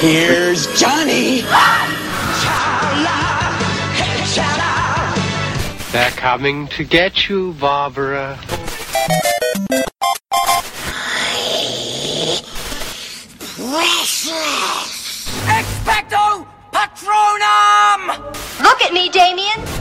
Here's Johnny. They're coming to get you, Barbara. Expecto Patronum! Look at me, Damien.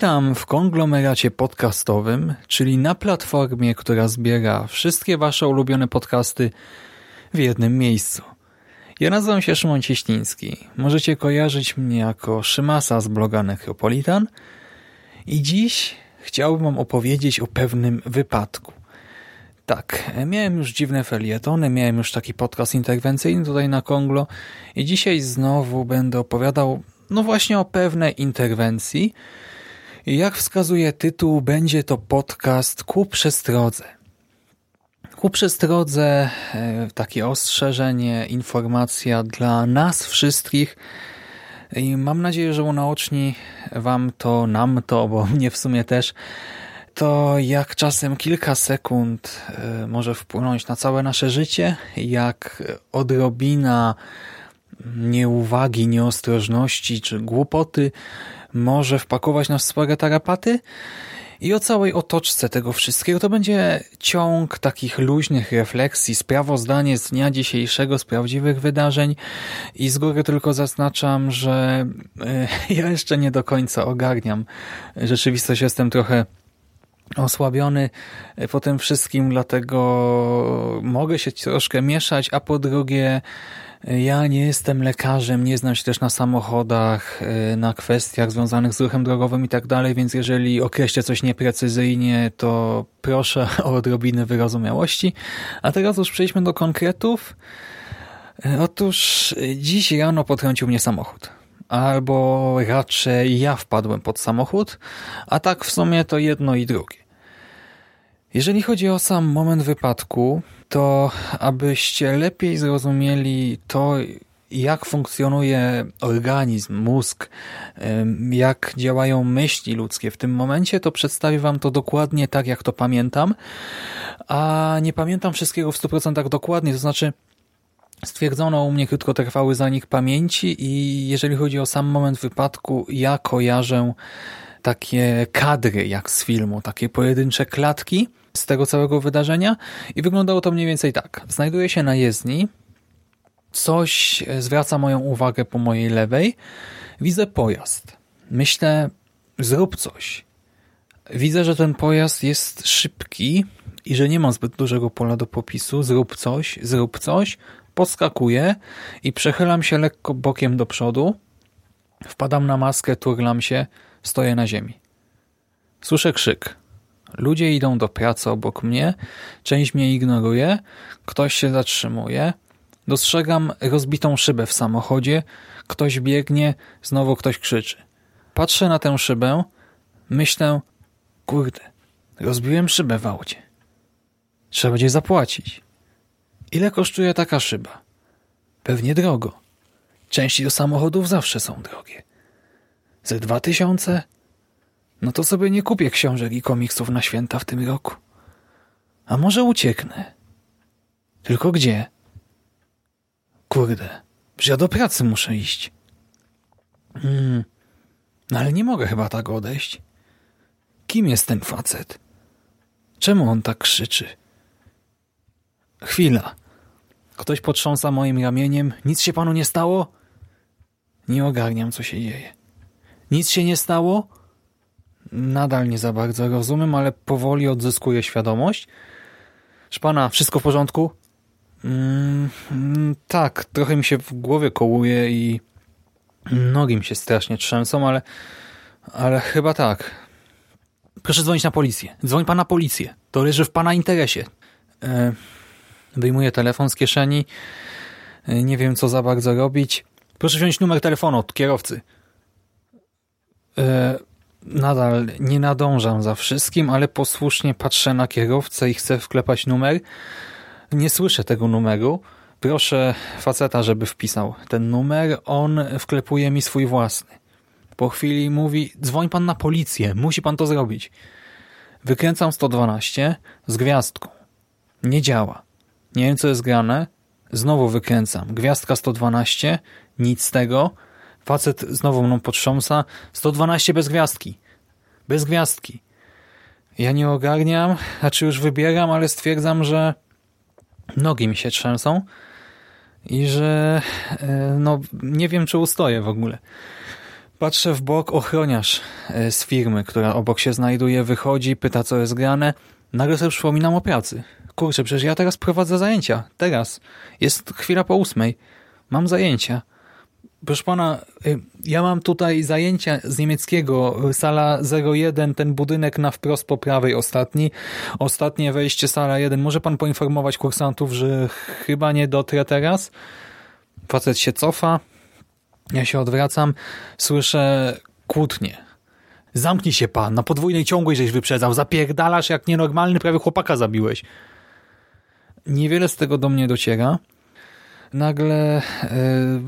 Witam w konglomeracie podcastowym, czyli na platformie, która zbiera wszystkie Wasze ulubione podcasty w jednym miejscu. Ja nazywam się Szymon Cieśliński. Możecie kojarzyć mnie jako Szymasa z bloga Necropolitan i dziś chciałbym Wam opowiedzieć o pewnym wypadku. Tak, miałem już dziwne felietony, miałem już taki podcast interwencyjny tutaj na Konglo i dzisiaj znowu będę opowiadał no właśnie o pewnej interwencji, jak wskazuje tytuł, będzie to podcast ku przestrodze. Ku przestrodze e, takie ostrzeżenie, informacja dla nas wszystkich i mam nadzieję, że unaoczni wam to, nam to, bo mnie w sumie też, to jak czasem kilka sekund e, może wpłynąć na całe nasze życie, jak odrobina nieuwagi, nieostrożności czy głupoty może wpakować nas w spore tarapaty i o całej otoczce tego wszystkiego. To będzie ciąg takich luźnych refleksji, sprawozdanie z dnia dzisiejszego, z prawdziwych wydarzeń i z góry tylko zaznaczam, że e, ja jeszcze nie do końca ogarniam rzeczywistość. Jestem trochę osłabiony po tym wszystkim, dlatego mogę się troszkę mieszać, a po drugie ja nie jestem lekarzem, nie znam się też na samochodach, y, na kwestiach związanych z ruchem drogowym i tak dalej, więc jeżeli określę coś nieprecyzyjnie, to proszę o odrobinę wyrozumiałości. A teraz już przejdźmy do konkretów. Y, otóż dziś rano potrącił mnie samochód. Albo raczej ja wpadłem pod samochód, a tak w sumie to jedno i drugie. Jeżeli chodzi o sam moment wypadku, to abyście lepiej zrozumieli to, jak funkcjonuje organizm, mózg, jak działają myśli ludzkie w tym momencie, to przedstawię Wam to dokładnie tak, jak to pamiętam, a nie pamiętam wszystkiego w 100% dokładnie, to znaczy stwierdzono u mnie krótkotrwały zanik pamięci i jeżeli chodzi o sam moment wypadku, ja kojarzę takie kadry jak z filmu, takie pojedyncze klatki, z tego całego wydarzenia i wyglądało to mniej więcej tak. Znajduję się na jezdni, coś zwraca moją uwagę po mojej lewej, widzę pojazd. Myślę, zrób coś. Widzę, że ten pojazd jest szybki i że nie ma zbyt dużego pola do popisu. Zrób coś, zrób coś. Podskakuję i przechylam się lekko bokiem do przodu. Wpadam na maskę, turlam się, stoję na ziemi. Słyszę krzyk. Ludzie idą do pracy obok mnie, część mnie ignoruje, ktoś się zatrzymuje. Dostrzegam rozbitą szybę w samochodzie, ktoś biegnie, znowu ktoś krzyczy. Patrzę na tę szybę, myślę, kurde, rozbiłem szybę w aucie. Trzeba będzie zapłacić. Ile kosztuje taka szyba? Pewnie drogo. Części do samochodów zawsze są drogie. Ze dwa tysiące? no to sobie nie kupię książek i komiksów na święta w tym roku. A może ucieknę? Tylko gdzie? Kurde, że ja do pracy muszę iść. Hmm, no ale nie mogę chyba tak odejść. Kim jest ten facet? Czemu on tak krzyczy? Chwila. Ktoś potrząsa moim ramieniem. Nic się panu nie stało? Nie ogarniam, co się dzieje. Nic się nie stało? Nadal nie za bardzo rozumiem, ale powoli odzyskuję świadomość. Szpana, wszystko w porządku? Mm, mm, tak, trochę mi się w głowie kołuje i nogi mi się strasznie trzęsą, ale, ale chyba tak. Proszę dzwonić na policję. Dzwoń pan na policję. To leży w pana interesie. E, wyjmuję telefon z kieszeni. E, nie wiem, co za bardzo robić. Proszę wziąć numer telefonu od kierowcy. E, nadal nie nadążam za wszystkim, ale posłusznie patrzę na kierowcę i chcę wklepać numer. Nie słyszę tego numeru. Proszę faceta, żeby wpisał ten numer. On wklepuje mi swój własny. Po chwili mówi, dzwoń pan na policję, musi pan to zrobić. Wykręcam 112 z gwiazdką. Nie działa. Nie wiem, co jest grane. Znowu wykręcam. Gwiazdka 112, nic z tego. Facet znowu mną potrząsa. 112 bez gwiazdki. Bez gwiazdki. Ja nie ogarniam, znaczy już wybieram, ale stwierdzam, że nogi mi się trzęsą i że e, no nie wiem, czy ustoję w ogóle. Patrzę w bok, ochroniarz e, z firmy, która obok się znajduje, wychodzi, pyta, co jest grane. Nagle sobie przypominam o pracy. Kurczę, przecież ja teraz prowadzę zajęcia. Teraz. Jest chwila po ósmej. Mam zajęcia. Proszę pana, y, ja mam tutaj zajęcia z niemieckiego, sala 01, ten budynek na wprost po prawej ostatni. Ostatnie wejście, sala 1. Może pan poinformować kursantów, że chyba nie dotrę teraz? Facet się cofa, ja się odwracam, słyszę kłótnie. Zamknij się pan, na podwójnej ciągłej żeś wyprzedzał, zapierdalasz jak nienormalny, prawie chłopaka zabiłeś. Niewiele z tego do mnie dociera. Nagle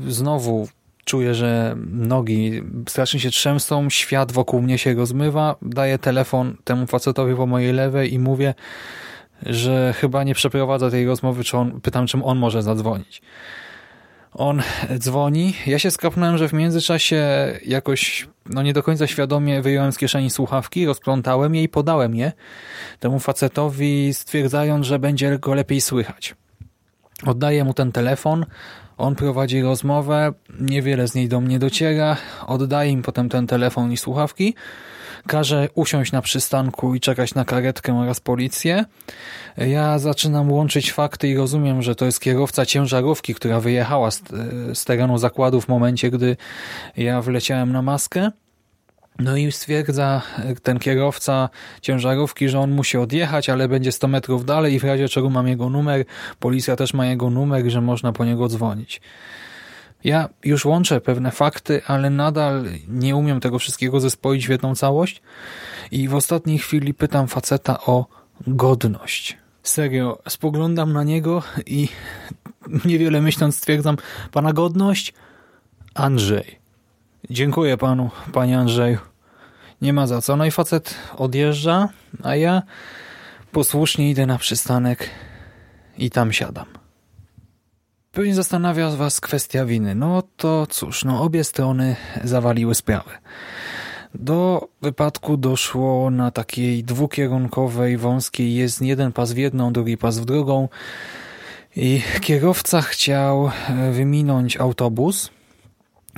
yy, znowu czuję, że nogi strasznie się trzęsą, świat wokół mnie się rozmywa, daję telefon temu facetowi po mojej lewej i mówię, że chyba nie przeprowadza tej rozmowy, czy on, pytam, czym on może zadzwonić. On dzwoni. Ja się skapnąłem, że w międzyczasie jakoś no nie do końca świadomie wyjąłem z kieszeni słuchawki, rozplątałem je i podałem je temu facetowi, stwierdzając, że będzie go lepiej słychać. Oddaję mu ten telefon, on prowadzi rozmowę, niewiele z niej do mnie dociera, oddaję im potem ten telefon i słuchawki, każe usiąść na przystanku i czekać na karetkę oraz policję. Ja zaczynam łączyć fakty i rozumiem, że to jest kierowca ciężarówki, która wyjechała z, z terenu zakładu w momencie, gdy ja wleciałem na maskę. No i stwierdza ten kierowca ciężarówki, że on musi odjechać, ale będzie 100 metrów dalej i w razie czego mam jego numer, policja też ma jego numer, że można po niego dzwonić. Ja już łączę pewne fakty, ale nadal nie umiem tego wszystkiego zespoić w jedną całość i w ostatniej chwili pytam faceta o godność. Serio, spoglądam na niego i niewiele myśląc stwierdzam, pana godność? Andrzej. Dziękuję panu, panie Andrzeju. Nie ma za co. No i facet odjeżdża, a ja posłusznie idę na przystanek i tam siadam. Pewnie zastanawia was kwestia winy. No to cóż, no obie strony zawaliły sprawę. Do wypadku doszło na takiej dwukierunkowej, wąskiej, jest jeden pas w jedną, drugi pas w drugą i kierowca chciał wyminąć autobus,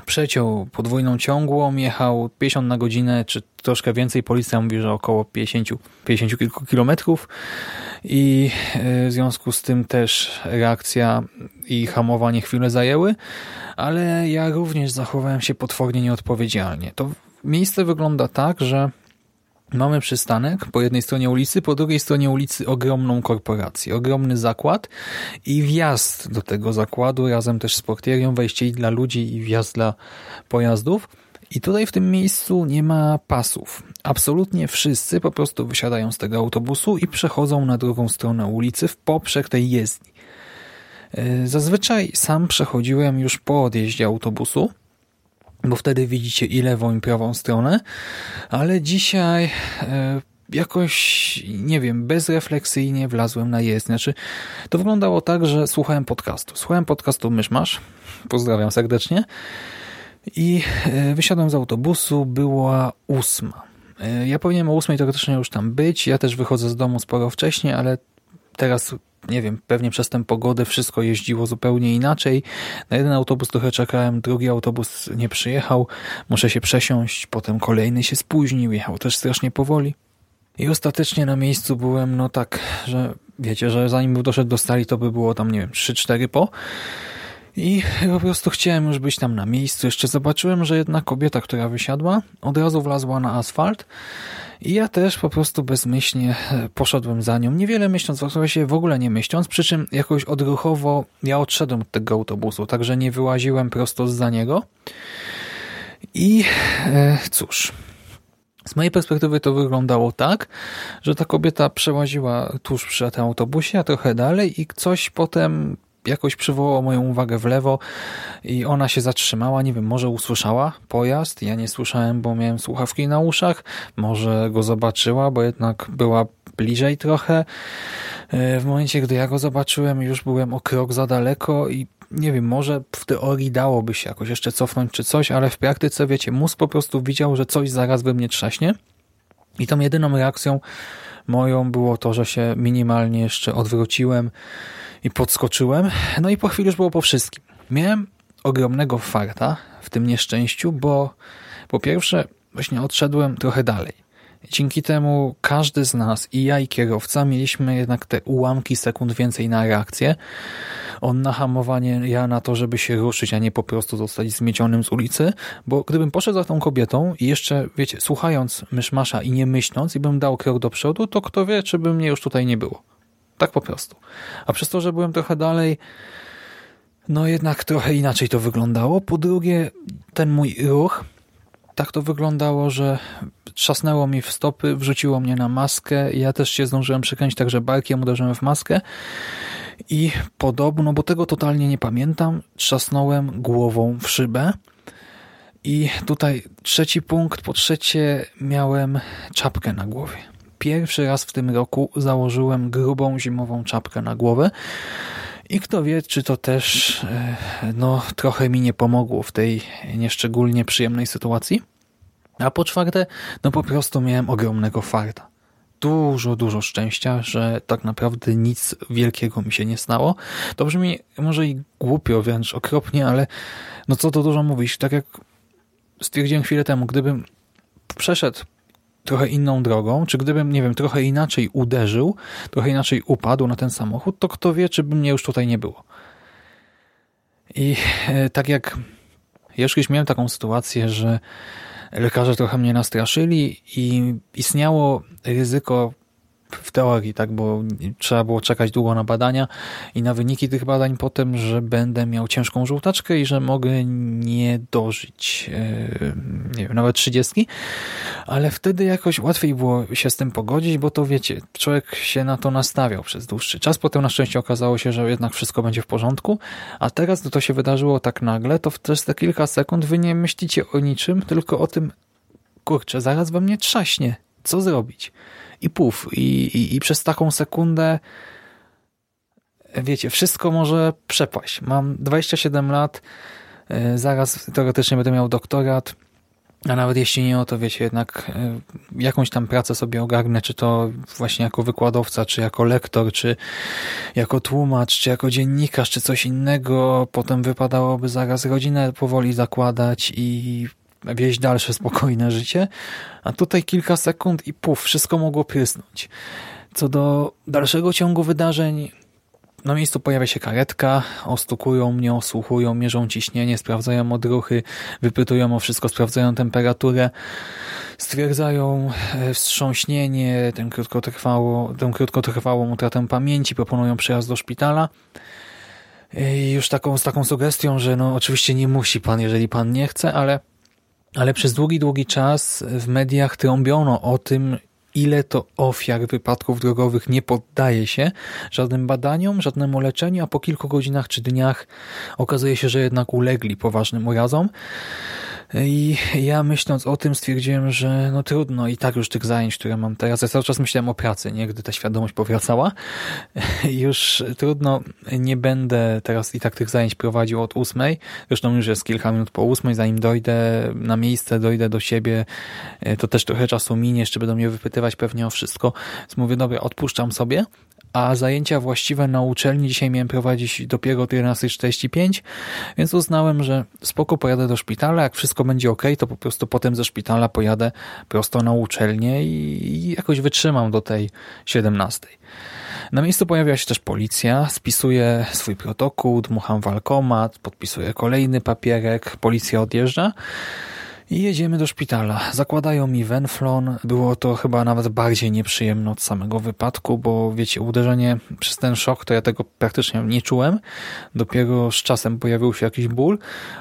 przeciął podwójną ciągłą, jechał 50 na godzinę, czy troszkę więcej, policja mówi, że około 50, 50 kilku kilometrów i e, w związku z tym też reakcja i hamowanie chwilę zajęły, ale ja również zachowałem się potwornie nieodpowiedzialnie. To miejsce wygląda tak, że Mamy przystanek po jednej stronie ulicy, po drugiej stronie ulicy ogromną korporację, ogromny zakład i wjazd do tego zakładu razem też z portierią, wejście i dla ludzi i wjazd dla pojazdów. I tutaj w tym miejscu nie ma pasów. Absolutnie wszyscy po prostu wysiadają z tego autobusu i przechodzą na drugą stronę ulicy w poprzek tej jezdni. E, zazwyczaj sam przechodziłem już po odjeździe autobusu, bo wtedy widzicie i lewą i prawą stronę, ale dzisiaj e, jakoś, nie wiem, bezrefleksyjnie wlazłem na jezdnię. Znaczy, to wyglądało tak, że słuchałem podcastu. Słuchałem podcastu Myszmasz, pozdrawiam serdecznie, i e, wysiadłem z autobusu, była ósma. E, ja powinienem o ósmej teoretycznie już tam być, ja też wychodzę z domu sporo wcześniej, ale teraz nie wiem, pewnie przez tę pogodę wszystko jeździło zupełnie inaczej. Na jeden autobus trochę czekałem, drugi autobus nie przyjechał, muszę się przesiąść, potem kolejny się spóźnił, jechał też strasznie powoli. I ostatecznie na miejscu byłem, no tak, że wiecie, że zanim był doszedł do stali, to by było tam, nie wiem, 3-4 po. I po prostu chciałem już być tam na miejscu. Jeszcze zobaczyłem, że jedna kobieta, która wysiadła, od razu wlazła na asfalt. I ja też po prostu bezmyślnie poszedłem za nią. Niewiele myśląc, się w ogóle nie myśląc, przy czym jakoś odruchowo ja odszedłem od tego autobusu, także nie wyłaziłem prosto za niego. I e, cóż, z mojej perspektywy to wyglądało tak, że ta kobieta przełaziła tuż przy tym autobusie, a trochę dalej i coś potem jakoś przywołało moją uwagę w lewo i ona się zatrzymała, nie wiem, może usłyszała pojazd, ja nie słyszałem, bo miałem słuchawki na uszach, może go zobaczyła, bo jednak była bliżej trochę. E, w momencie, gdy ja go zobaczyłem, już byłem o krok za daleko i nie wiem, może w teorii dałoby się jakoś jeszcze cofnąć czy coś, ale w praktyce, wiecie, mózg po prostu widział, że coś zaraz we mnie trzaśnie. I tą jedyną reakcją moją było to, że się minimalnie jeszcze odwróciłem i podskoczyłem. No i po chwili już było po wszystkim. Miałem ogromnego farta w tym nieszczęściu, bo po pierwsze właśnie odszedłem trochę dalej. Dzięki temu każdy z nas, i ja i kierowca, mieliśmy jednak te ułamki sekund więcej na reakcję. On na hamowanie, ja na to, żeby się ruszyć, a nie po prostu zostać zmiecionym z ulicy, bo gdybym poszedł za tą kobietą i jeszcze, wiecie, słuchając myszmasza i nie myśląc i bym dał krok do przodu, to kto wie, czy by mnie już tutaj nie było. Tak po prostu. A przez to, że byłem trochę dalej, no jednak trochę inaczej to wyglądało. Po drugie, ten mój ruch, tak to wyglądało, że trzasnęło mi w stopy, wrzuciło mnie na maskę. Ja też się zdążyłem przykręcić, także barkiem uderzyłem w maskę. I podobno, bo tego totalnie nie pamiętam, trzasnąłem głową w szybę. I tutaj trzeci punkt, po trzecie miałem czapkę na głowie pierwszy raz w tym roku założyłem grubą zimową czapkę na głowę i kto wie, czy to też e, no, trochę mi nie pomogło w tej nieszczególnie przyjemnej sytuacji. A po czwarte, no po prostu miałem ogromnego farta. Dużo, dużo szczęścia, że tak naprawdę nic wielkiego mi się nie stało. To brzmi może i głupio, wręcz okropnie, ale no co to dużo mówić. Tak jak stwierdziłem chwilę temu, gdybym przeszedł trochę inną drogą, czy gdybym, nie wiem, trochę inaczej uderzył, trochę inaczej upadł na ten samochód, to kto wie, czy by mnie już tutaj nie było. I e, tak jak ja już miałem taką sytuację, że lekarze trochę mnie nastraszyli i istniało ryzyko w teorii, tak, bo trzeba było czekać długo na badania i na wyniki tych badań potem, że będę miał ciężką żółtaczkę i że mogę nie dożyć e, nie wiem, nawet trzydziestki, ale wtedy jakoś łatwiej było się z tym pogodzić, bo to wiecie, człowiek się na to nastawiał przez dłuższy czas, potem na szczęście okazało się, że jednak wszystko będzie w porządku, a teraz to się wydarzyło tak nagle, to przez te kilka sekund wy nie myślicie o niczym, tylko o tym, kurczę, zaraz we mnie trzaśnie, co zrobić? I puf. I, i, I przez taką sekundę wiecie, wszystko może przepaść. Mam 27 lat, e, zaraz teoretycznie będę miał doktorat, a nawet jeśli nie, o to wiecie, jednak e, jakąś tam pracę sobie ogarnę, czy to właśnie jako wykładowca, czy jako lektor, czy jako tłumacz, czy jako dziennikarz, czy coś innego. Potem wypadałoby zaraz rodzinę powoli zakładać i wieść dalsze spokojne życie, a tutaj kilka sekund i puf, wszystko mogło prysnąć. Co do dalszego ciągu wydarzeń, na miejscu pojawia się karetka, ostukują mnie, osłuchują, mierzą ciśnienie, sprawdzają odruchy, wypytują o wszystko, sprawdzają temperaturę, stwierdzają e, wstrząśnienie, tę krótkotrwałą, tę krótkotrwałą utratę pamięci, proponują przyjazd do szpitala. I już taką, z taką sugestią, że no oczywiście nie musi pan, jeżeli pan nie chce, ale ale przez długi, długi czas w mediach trąbiono o tym, ile to ofiar wypadków drogowych nie poddaje się żadnym badaniom, żadnemu leczeniu, a po kilku godzinach czy dniach okazuje się, że jednak ulegli poważnym urazom. I ja myśląc o tym stwierdziłem, że no trudno i tak już tych zajęć, które mam teraz, ja cały czas myślałem o pracy, nie? Gdy ta świadomość powracała, już trudno, nie będę teraz i tak tych zajęć prowadził od ósmej, zresztą już jest kilka minut po ósmej, zanim dojdę na miejsce, dojdę do siebie, to też trochę czasu minie, jeszcze będą mnie wypytywać pewnie o wszystko, więc mówię, dobra, odpuszczam sobie, a zajęcia właściwe na uczelni dzisiaj miałem prowadzić dopiero o 11.45, więc uznałem, że spoko pojadę do szpitala, jak wszystko będzie ok, to po prostu potem ze szpitala pojadę prosto na uczelnię i jakoś wytrzymam do tej 17. Na miejscu pojawia się też policja, spisuje swój protokół, dmucham walkomat, podpisuję kolejny papierek, policja odjeżdża i jedziemy do szpitala. Zakładają mi wenflon. Było to chyba nawet bardziej nieprzyjemne od samego wypadku, bo wiecie, uderzenie przez ten szok, to ja tego praktycznie nie czułem. Dopiero z czasem pojawił się jakiś ból,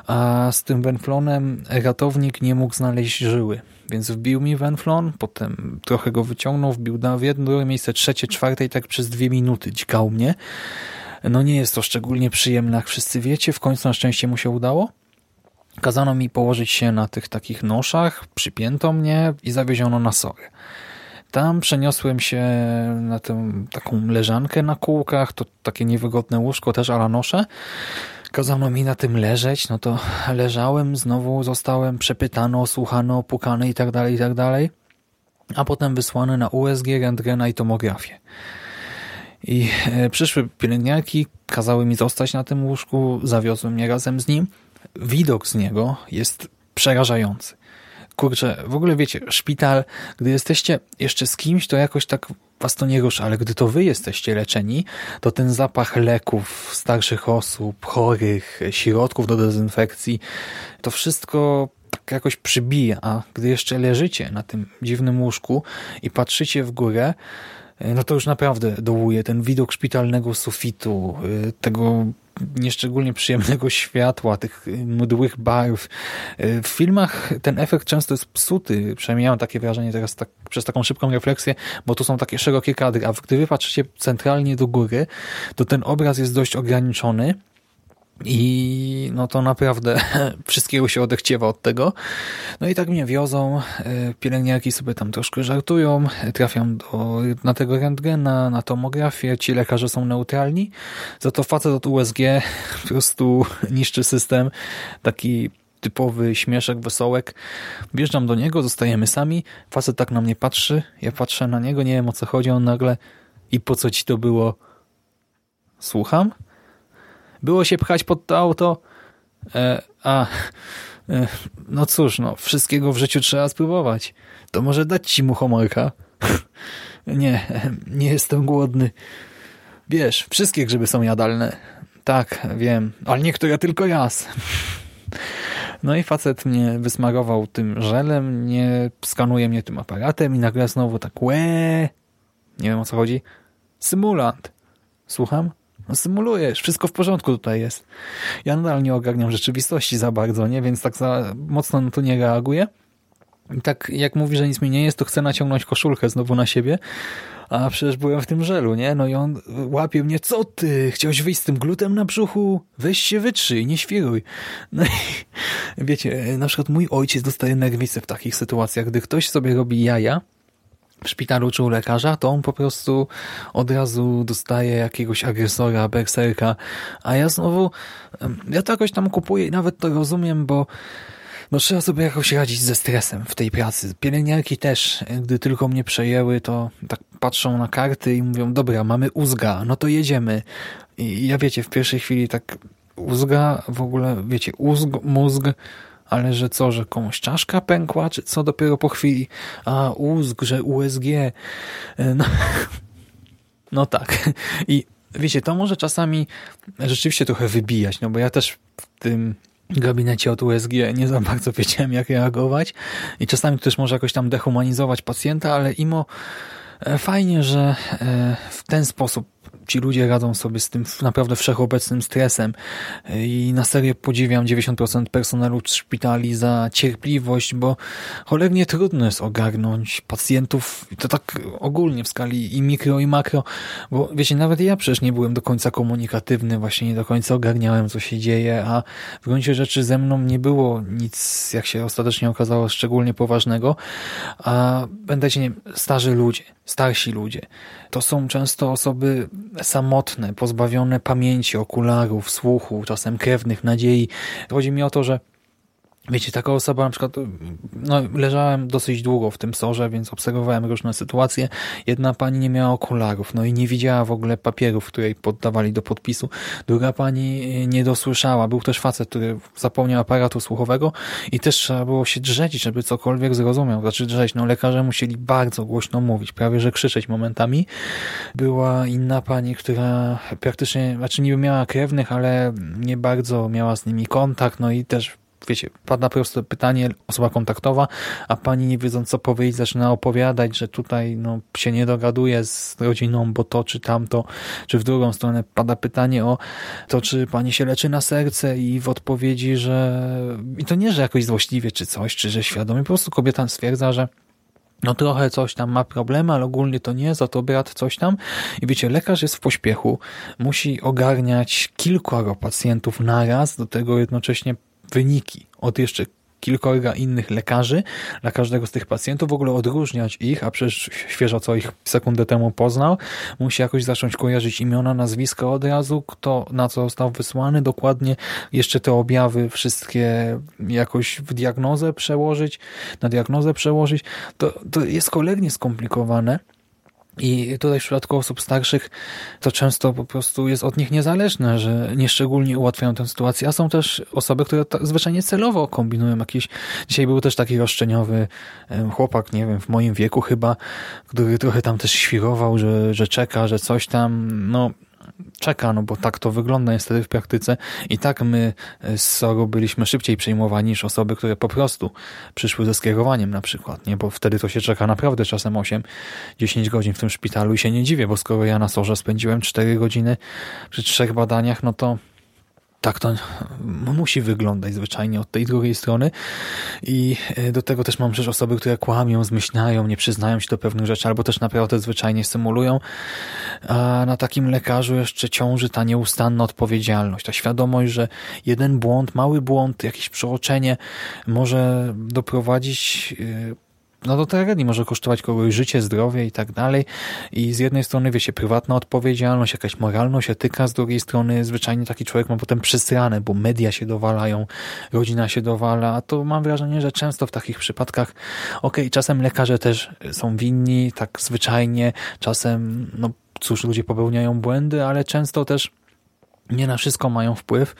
a z tym wenflonem ratownik nie mógł znaleźć żyły. Więc wbił mi wenflon, potem trochę go wyciągnął, wbił na jedno miejsce, trzecie, czwarte i tak przez dwie minuty dźgał mnie. No nie jest to szczególnie przyjemne, jak wszyscy wiecie. W końcu na szczęście mu się udało. Kazano mi położyć się na tych takich noszach, przypięto mnie i zawieziono na sory. Tam przeniosłem się na tę taką leżankę na kółkach, to takie niewygodne łóżko też ala nosze. Kazano mi na tym leżeć, no to leżałem, znowu zostałem przepytany, osłuchany, opukany i tak dalej, i tak dalej. A potem wysłany na USG, rentgena i tomografię. I e, przyszły pielęgniarki, kazały mi zostać na tym łóżku, zawiozły mnie razem z nim widok z niego jest przerażający. Kurczę, w ogóle wiecie, szpital, gdy jesteście jeszcze z kimś, to jakoś tak was to nie rusza, ale gdy to wy jesteście leczeni, to ten zapach leków, starszych osób, chorych, środków do dezynfekcji, to wszystko tak jakoś przybija, a gdy jeszcze leżycie na tym dziwnym łóżku i patrzycie w górę, no to już naprawdę dołuje ten widok szpitalnego sufitu, y, tego nieszczególnie przyjemnego światła, tych mdłych barw. W filmach ten efekt często jest psuty, przynajmniej mam takie wrażenie teraz tak, przez taką szybką refleksję, bo to są takie szerokie kadry, a gdy wy patrzycie centralnie do góry, to ten obraz jest dość ograniczony i no to naprawdę wszystkiego się odechciewa od tego. No i tak mnie wiozą, e, pielęgniarki sobie tam troszkę żartują, trafiam do, na tego rentgena, na tomografię, ci lekarze są neutralni, za to facet od USG po prostu niszczy system, taki typowy śmieszek, wesołek. Wjeżdżam do niego, zostajemy sami, facet tak na mnie patrzy, ja patrzę na niego, nie wiem o co chodzi, on nagle i po co ci to było? Słucham? Było się pchać pod to auto? E, a, e, no cóż, no, wszystkiego w życiu trzeba spróbować. To może dać ci muchomorka? nie, nie jestem głodny. Wiesz, wszystkie grzyby są jadalne. Tak, wiem, ale niektóre tylko raz. No i facet mnie wysmarował tym żelem, nie skanuje mnie tym aparatem i nagle znowu tak łe. Nie wiem o co chodzi. Symulant. Słucham? No symulujesz, wszystko w porządku tutaj jest. Ja nadal nie ogarniam rzeczywistości za bardzo, nie? Więc tak za mocno na to nie reaguję. I tak jak mówi, że nic mi nie jest, to chcę naciągnąć koszulkę znowu na siebie, a przecież byłem w tym żelu, nie? No i on łapie mnie, co ty? Chciałeś wyjść z tym glutem na brzuchu? Weź się wytrzyj, nie świruj. No i wiecie, na przykład mój ojciec dostaje nerwice w takich sytuacjach, gdy ktoś sobie robi jaja, w szpitalu czy u lekarza, to on po prostu od razu dostaje jakiegoś agresora, berserka, a ja znowu, ja to jakoś tam kupuję i nawet to rozumiem, bo no trzeba sobie jakoś radzić ze stresem w tej pracy. Pielęgniarki też, gdy tylko mnie przejęły, to tak patrzą na karty i mówią, dobra, mamy uzga, no to jedziemy. I ja wiecie, w pierwszej chwili tak uzga, w ogóle, wiecie, uzg, mózg, ale że co, że komuś czaszka pękła, czy co dopiero po chwili, a USG, że USG. E, no, no tak. I wiecie, to może czasami rzeczywiście trochę wybijać, no bo ja też w tym gabinecie od USG nie za bardzo wiedziałem, jak reagować i czasami to też może jakoś tam dehumanizować pacjenta, ale imo e, fajnie, że e, w ten sposób ci ludzie radzą sobie z tym naprawdę wszechobecnym stresem i na serio podziwiam 90% personelu szpitali za cierpliwość, bo cholernie trudno jest ogarnąć pacjentów, to tak ogólnie w skali i mikro i makro, bo wiecie, nawet ja przecież nie byłem do końca komunikatywny, właśnie nie do końca ogarniałem co się dzieje, a w gruncie rzeczy ze mną nie było nic, jak się ostatecznie okazało, szczególnie poważnego, a będziecie nie, starzy ludzie, starsi ludzie. To są często osoby samotne, pozbawione pamięci, okularów, słuchu, czasem krewnych, nadziei. Chodzi mi o to, że Wiecie, taka osoba na przykład, no leżałem dosyć długo w tym sorze, więc obserwowałem różne sytuacje. Jedna pani nie miała okularów, no i nie widziała w ogóle papierów, które jej poddawali do podpisu. Druga pani nie dosłyszała. Był też facet, który zapomniał aparatu słuchowego i też trzeba było się drzeć, żeby cokolwiek zrozumiał. Znaczy drzeć, no lekarze musieli bardzo głośno mówić, prawie że krzyczeć momentami. Była inna pani, która praktycznie, znaczy niby miała krewnych, ale nie bardzo miała z nimi kontakt, no i też wiecie, pada proste pytanie, osoba kontaktowa, a pani nie wiedząc co powiedzieć, zaczyna opowiadać, że tutaj no, się nie dogaduje z rodziną, bo to czy tamto, czy w drugą stronę pada pytanie o to, czy pani się leczy na serce i w odpowiedzi, że i to nie, że jakoś złośliwie czy coś, czy że świadomie, po prostu kobieta stwierdza, że no trochę coś tam ma problemy, ale ogólnie to nie, za to brat coś tam. I wiecie, lekarz jest w pośpiechu, musi ogarniać kilkoro pacjentów naraz, do tego jednocześnie wyniki od jeszcze kilkorga innych lekarzy dla każdego z tych pacjentów, w ogóle odróżniać ich, a przecież świeżo co ich sekundę temu poznał, musi jakoś zacząć kojarzyć imiona, nazwiska od razu, kto na co został wysłany, dokładnie jeszcze te objawy wszystkie jakoś w diagnozę przełożyć, na diagnozę przełożyć. To, to jest kolejnie skomplikowane, i tutaj w przypadku osób starszych to często po prostu jest od nich niezależne, że nieszczególnie ułatwiają tę sytuację, a są też osoby, które zwyczajnie celowo kombinują jakieś... Dzisiaj był też taki roszczeniowy chłopak, nie wiem, w moim wieku chyba, który trochę tam też świrował, że, że czeka, że coś tam, no czeka, no bo tak to wygląda niestety w praktyce i tak my z SORU byliśmy szybciej przejmowani niż osoby, które po prostu przyszły ze skierowaniem na przykład, nie? bo wtedy to się czeka naprawdę czasem 8-10 godzin w tym szpitalu i się nie dziwię, bo skoro ja na SORze spędziłem 4 godziny przy trzech badaniach, no to tak to musi wyglądać zwyczajnie od tej drugiej strony. I e, do tego też mam przecież osoby, które kłamią, zmyślają, nie przyznają się do pewnych rzeczy albo też naprawdę zwyczajnie symulują, a na takim lekarzu jeszcze ciąży ta nieustanna odpowiedzialność, ta świadomość, że jeden błąd, mały błąd, jakieś przeoczenie może doprowadzić e, no do tragedii może kosztować kogoś życie, zdrowie i tak dalej. I z jednej strony, wiecie, prywatna odpowiedzialność, jakaś moralność, etyka, z drugiej strony zwyczajnie taki człowiek ma potem przysrane, bo media się dowalają, rodzina się dowala, a to mam wrażenie, że często w takich przypadkach, okay, czasem lekarze też są winni, tak zwyczajnie, czasem, no cóż, ludzie popełniają błędy, ale często też nie na wszystko mają wpływ.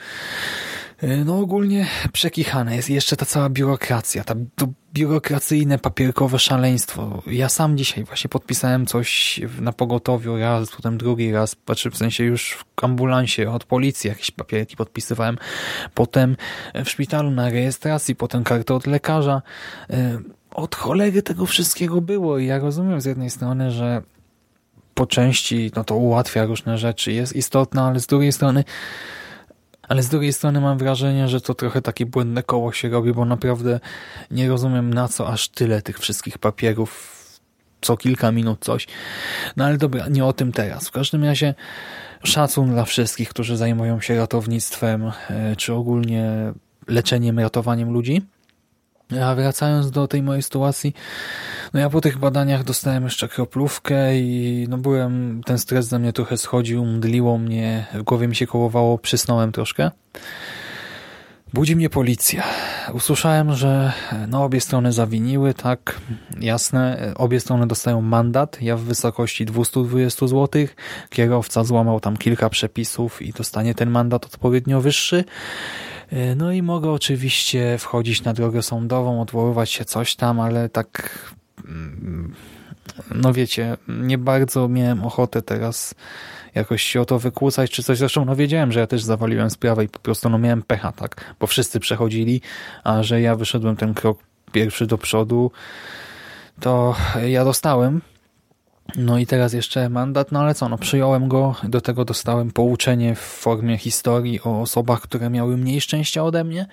No ogólnie przekichane jest jeszcze ta cała biurokracja, ta, to biurokracyjne, papierkowe szaleństwo. Ja sam dzisiaj właśnie podpisałem coś na pogotowiu raz, potem drugi raz, patrzę w sensie już w ambulansie od policji jakieś papierki podpisywałem, potem w szpitalu na rejestracji, potem kartę od lekarza. E, od cholery tego wszystkiego było i ja rozumiem z jednej strony, że po części no to ułatwia różne rzeczy, jest istotne, ale z drugiej strony ale z drugiej strony mam wrażenie, że to trochę takie błędne koło się robi, bo naprawdę nie rozumiem na co aż tyle tych wszystkich papierów, co kilka minut coś. No ale dobra, nie o tym teraz. W każdym razie szacun dla wszystkich, którzy zajmują się ratownictwem, e, czy ogólnie leczeniem, ratowaniem ludzi. A wracając do tej mojej sytuacji, no ja po tych badaniach dostałem jeszcze kroplówkę i no byłem, ten stres ze mnie trochę schodził, mdliło mnie, w głowie mi się kołowało, przysnąłem troszkę. Budzi mnie policja. Usłyszałem, że no obie strony zawiniły, tak, jasne, obie strony dostają mandat, ja w wysokości 220 zł, kierowca złamał tam kilka przepisów i dostanie ten mandat odpowiednio wyższy. No i mogę oczywiście wchodzić na drogę sądową, odwoływać się coś tam, ale tak mm, no wiecie, nie bardzo miałem ochotę teraz jakoś się o to wykłócać czy coś. Zresztą no wiedziałem, że ja też zawaliłem sprawę i po prostu no miałem pecha, tak, bo wszyscy przechodzili, a że ja wyszedłem ten krok pierwszy do przodu, to ja dostałem No i teraz jeszcze mandat, no ale co, no przyjąłem go, do tego dostałem pouczenie w formie historii o osobach, które miały mniej szczęścia ode mnie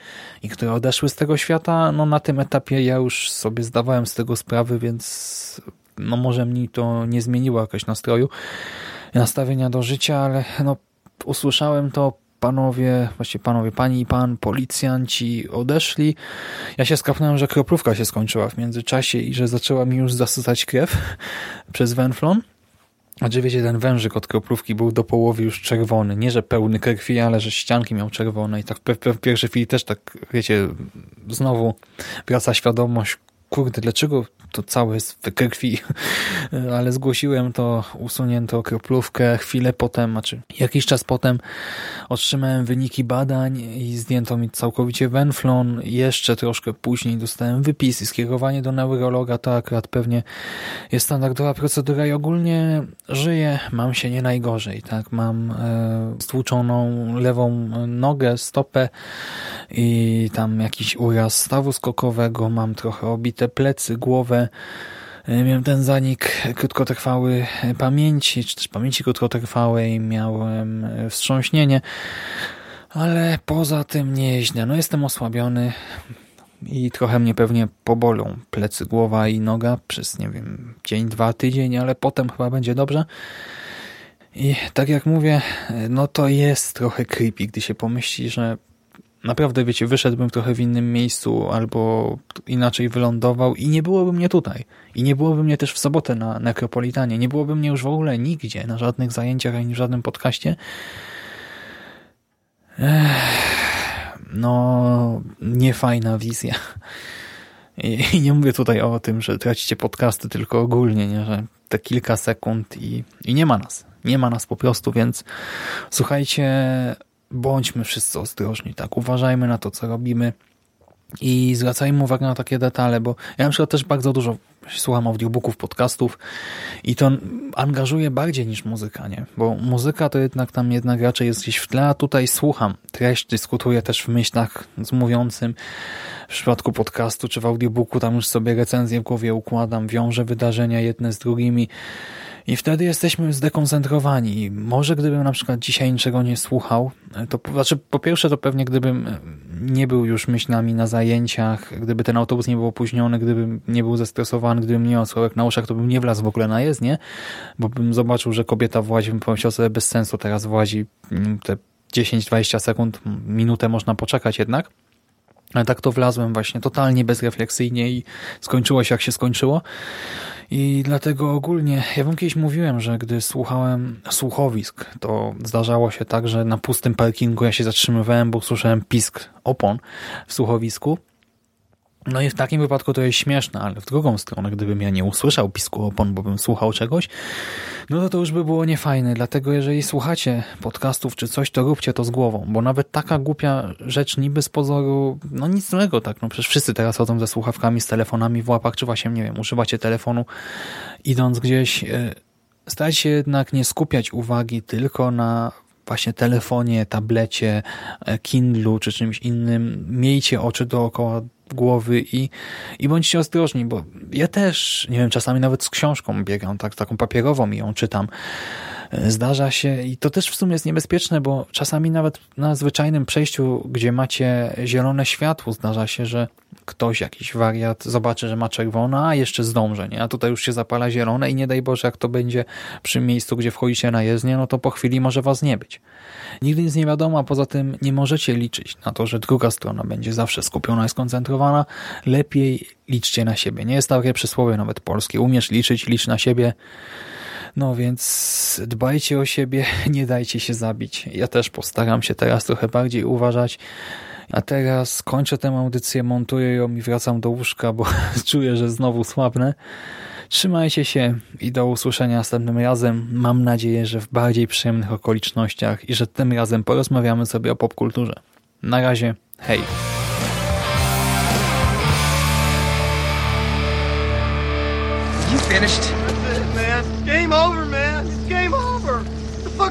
i które odeszły z tego świata. No na tym etapie ja już sobie zdawałem z tego sprawy, więc no może mi to nie zmieniło jakoś nastroju, nastawienia do życia, ale no usłyszałem to, panowie, właściwie panowie, pani i pan, policjanci odeszli. Ja się skapnąłem, że kroplówka się skończyła w międzyczasie i że zaczęła mi już zasycać krew przez węflon. Znaczy wiecie, ten wężyk od kroplówki był do połowy już czerwony. Nie, że pełny krwi, ale że ścianki miał czerwone i tak w pierwszej chwili też tak, wiecie, znowu wraca świadomość, kurde, dlaczego to całe jest w krwi, ale zgłosiłem to, usunięto kroplówkę, chwilę potem, znaczy jakiś czas potem otrzymałem wyniki badań i zdjęto mi całkowicie wenflon, jeszcze troszkę później dostałem wypis i skierowanie do neurologa, to akurat pewnie jest standardowa procedura i ogólnie żyję, mam się nie najgorzej, tak, mam e, stłuczoną lewą nogę, stopę i tam jakiś uraz stawu skokowego, mam trochę obite plecy, głowę, E, miałem ten zanik krótkotrwały pamięci, czy też pamięci krótkotrwałej, miałem wstrząśnienie, ale poza tym nieźle. No jestem osłabiony i trochę mnie pewnie pobolą plecy, głowa i noga przez, nie wiem, dzień, dwa, tydzień, ale potem chyba będzie dobrze. I tak jak mówię, no to jest trochę creepy, gdy się pomyśli, że naprawdę, wiecie, wyszedłbym trochę w innym miejscu albo inaczej wylądował i nie byłoby mnie tutaj. I nie byłoby mnie też w sobotę na Nekropolitanie. Nie byłoby mnie już w ogóle nigdzie, na żadnych zajęciach ani w żadnym podcaście. Ech, no, niefajna wizja. I, nie mówię tutaj o tym, że tracicie podcasty, tylko ogólnie, nie? że te kilka sekund i, i nie ma nas. Nie ma nas po prostu, więc słuchajcie, bądźmy wszyscy ostrożni, tak, uważajmy na to, co robimy i zwracajmy uwagę na takie detale, bo ja na przykład też bardzo dużo słucham audiobooków, podcastów i to angażuje bardziej niż muzyka, nie? Bo muzyka to jednak tam jednak raczej jest gdzieś w tle, a tutaj słucham treść, dyskutuję też w myślach z mówiącym. W przypadku podcastu czy w audiobooku tam już sobie recenzję w głowie układam, wiążę wydarzenia jedne z drugimi i wtedy jesteśmy zdekoncentrowani. Może gdybym na przykład dzisiaj niczego nie słuchał, to znaczy po pierwsze to pewnie gdybym nie był już myślami na zajęciach, gdyby ten autobus nie był opóźniony, gdybym nie był zestresowany, gdybym nie miał słowek na uszach, to bym nie wlazł w ogóle na jezdnię, bo bym zobaczył, że kobieta włazi, bym pomyślał sobie bez sensu, teraz włazi te 10-20 sekund, minutę można poczekać jednak. Ale tak to wlazłem właśnie totalnie bezrefleksyjnie i skończyło się jak się skończyło. I dlatego ogólnie, ja wam kiedyś mówiłem, że gdy słuchałem słuchowisk, to zdarzało się tak, że na pustym parkingu ja się zatrzymywałem, bo słyszałem pisk opon w słuchowisku no i w takim wypadku to jest śmieszne, ale w drugą stronę, gdybym ja nie usłyszał pisku opon, bo bym słuchał czegoś, no to to już by było niefajne. Dlatego jeżeli słuchacie podcastów czy coś, to róbcie to z głową, bo nawet taka głupia rzecz niby z pozoru, no nic złego, tak, no przecież wszyscy teraz chodzą ze słuchawkami, z telefonami w łapach, czy właśnie, nie wiem, używacie telefonu idąc gdzieś. E, starajcie się jednak nie skupiać uwagi tylko na właśnie telefonie, tablecie, e, Kindlu czy czymś innym. Miejcie oczy dookoła głowy i, i bądźcie ostrożni, bo ja też, nie wiem, czasami nawet z książką biegam, tak, taką papierową i ją czytam. Zdarza się i to też w sumie jest niebezpieczne, bo czasami nawet na zwyczajnym przejściu, gdzie macie zielone światło, zdarza się, że ktoś, jakiś wariat zobaczy, że ma czerwone, a jeszcze zdąży, nie? A tutaj już się zapala zielone i nie daj Boże, jak to będzie przy miejscu, gdzie wchodzicie na jezdnię, no to po chwili może was nie być. Nigdy nic nie wiadomo, a poza tym nie możecie liczyć na to, że druga strona będzie zawsze skupiona i skoncentrowana. Lepiej liczcie na siebie. Nie jest takie przysłowie nawet polskie. Umiesz liczyć, licz na siebie. No więc dbajcie o siebie, nie dajcie się zabić. Ja też postaram się teraz trochę bardziej uważać. A teraz kończę tę audycję, montuję ją i wracam do łóżka, bo czuję, że znowu słabnę. Trzymajcie się i do usłyszenia następnym razem. Mam nadzieję, że w bardziej przyjemnych okolicznościach i że tym razem porozmawiamy sobie o popkulturze. Na razie, hej! You finished?